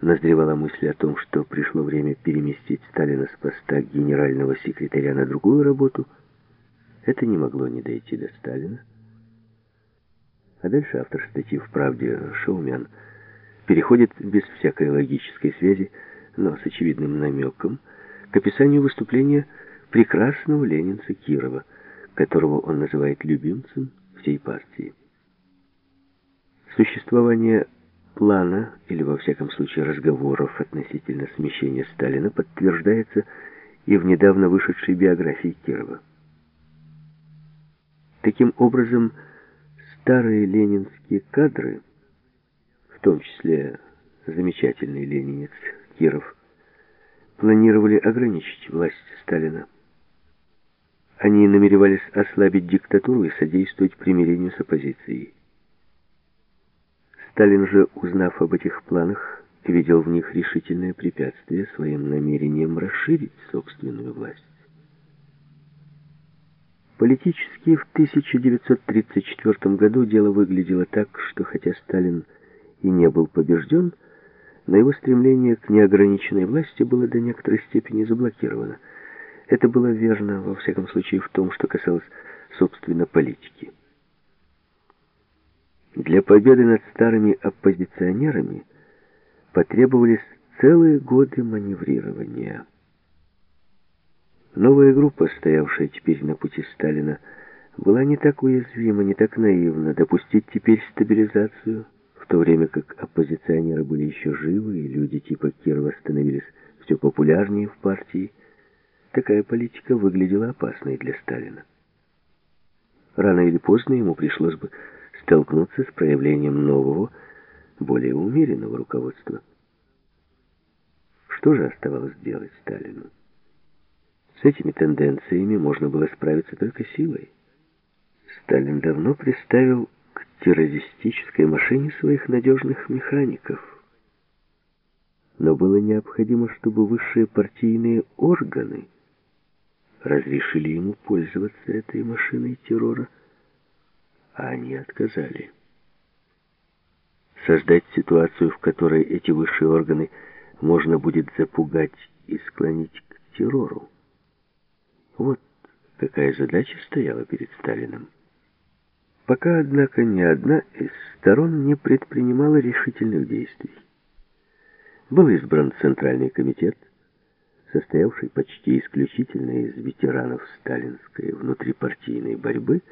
назревала мысль о том, что пришло время переместить Сталина с поста генерального секретаря на другую работу, это не могло не дойти до Сталина. А дальше автор статьи в «Правде» Шоумян переходит без всякой логической связи, но с очевидным намеком, к описанию выступления прекрасного ленинца Кирова, которого он называет любимцем всей партии. Существование плана, или во всяком случае разговоров относительно смещения Сталина, подтверждается и в недавно вышедшей биографии Кирова. Таким образом, старые ленинские кадры, в том числе замечательный ленинец Киров, планировали ограничить власть Сталина. Они намеревались ослабить диктатуру и содействовать примирению с оппозицией. Сталин же, узнав об этих планах, видел в них решительное препятствие своим намерением расширить собственную власть. Политически в 1934 году дело выглядело так, что хотя Сталин и не был побежден, но его стремление к неограниченной власти было до некоторой степени заблокировано. Это было верно, во всяком случае, в том, что касалось, собственно, политики. Для победы над старыми оппозиционерами потребовались целые годы маневрирования. Новая группа, стоявшая теперь на пути Сталина, была не так уязвима, не так наивна допустить теперь стабилизацию, в то время как оппозиционеры были еще живы, и люди типа Кирова становились все популярнее в партии. Такая политика выглядела опасной для Сталина. Рано или поздно ему пришлось бы столкнуться с проявлением нового, более умеренного руководства. Что же оставалось делать Сталину? С этими тенденциями можно было справиться только силой. Сталин давно приставил к террористической машине своих надежных механиков. Но было необходимо, чтобы высшие партийные органы разрешили ему пользоваться этой машиной террора, а они отказали. Создать ситуацию, в которой эти высшие органы можно будет запугать и склонить к террору. Вот какая задача стояла перед Сталиным. Пока, однако, ни одна из сторон не предпринимала решительных действий. Был избран Центральный комитет, состоявший почти исключительно из ветеранов сталинской внутрипартийной борьбы,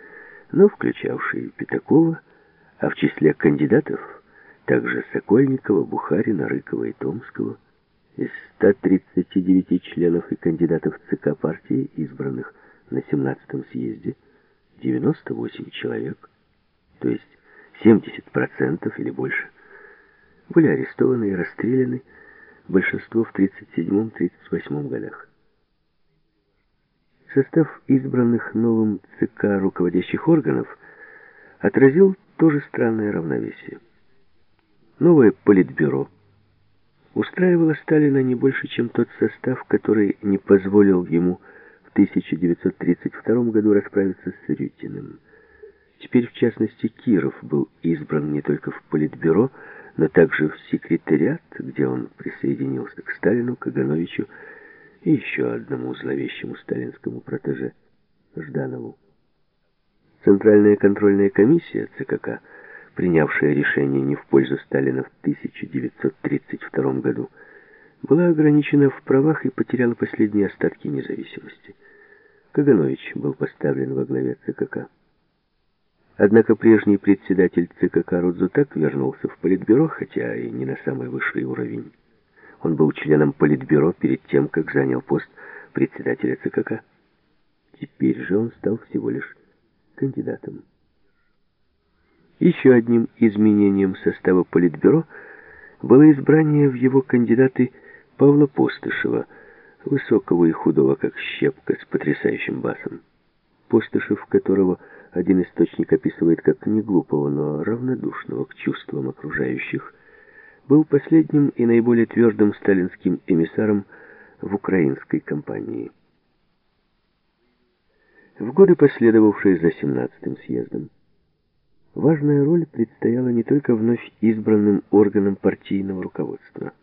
но включавший Пятакова, а в числе кандидатов также Сокольникова, Бухарина, Рыкова и Томского. Из 139 членов и кандидатов ЦК партии, избранных на 17-м съезде, 98 человек, то есть 70% или больше, были арестованы и расстреляны, большинство в 37-38 годах. Состав избранных новым ЦК руководящих органов отразил тоже странное равновесие. Новое политбюро устраивало Сталина не больше, чем тот состав, который не позволил ему в 1932 году расправиться с Рютиным. Теперь, в частности, Киров был избран не только в политбюро, но также в секретариат, где он присоединился к Сталину, Кагановичу и еще одному зловещему сталинскому протеже Жданову. Центральная контрольная комиссия ЦКК, принявшая решение не в пользу Сталина в 1932 году, была ограничена в правах и потеряла последние остатки независимости. Каганович был поставлен во главе ЦКК. Однако прежний председатель ЦКК Рудзутак вернулся в Политбюро, хотя и не на самый высший уровень. Он был членом Политбюро перед тем, как занял пост председателя ЦКК. Теперь же он стал всего лишь кандидатом. Еще одним изменением состава Политбюро было избрание в его кандидаты Павла Постышева, высокого и худого, как щепка, с потрясающим басом. Постышев, которого один источник описывает как не глупого, но равнодушного к чувствам окружающих, был последним и наиболее твердым сталинским эмиссаром в украинской кампании. В годы, последовавшие за 17-м съездом, важная роль предстояла не только вновь избранным органам партийного руководства –